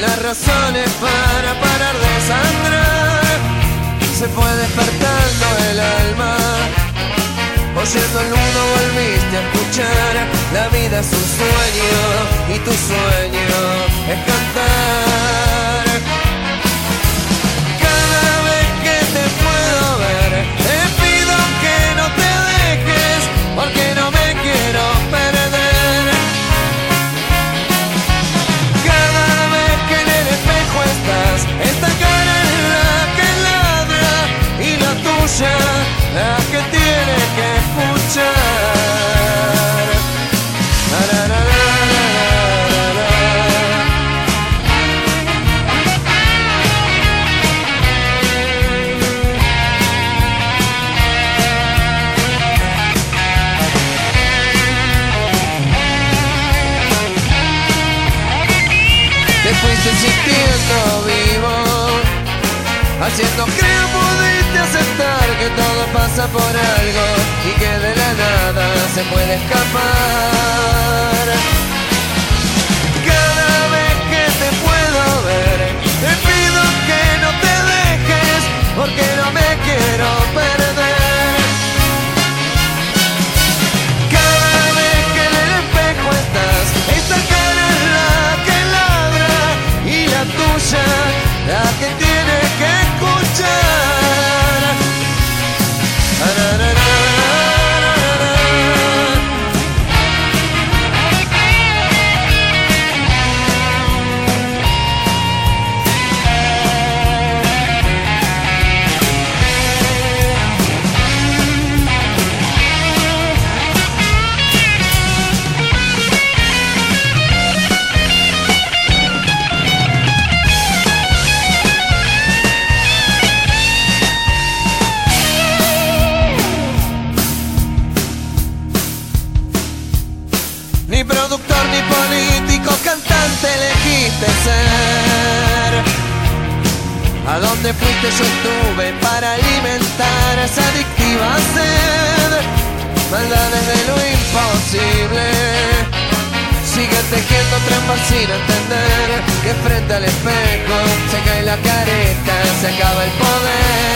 las razones para parar de sangrar. Se fue despertando el alma. Oyendo el mundo volviste a escuchar. La vida es un sueño y tu sueño es cantar. La que tiene que escuchar. La, la, la, vivo Haciendo creo pudiste aceptar que todo pasa por algo Y que de la nada se puede escapar Ni productor ni político, cantante elegiste ser. A dónde fuiste yo estuve para alimentar esa adictiva sed. Maldades de lo imposible. Siguen tejiendo trampas sin entender que frente al espejo se cae la careta, se acaba el poder.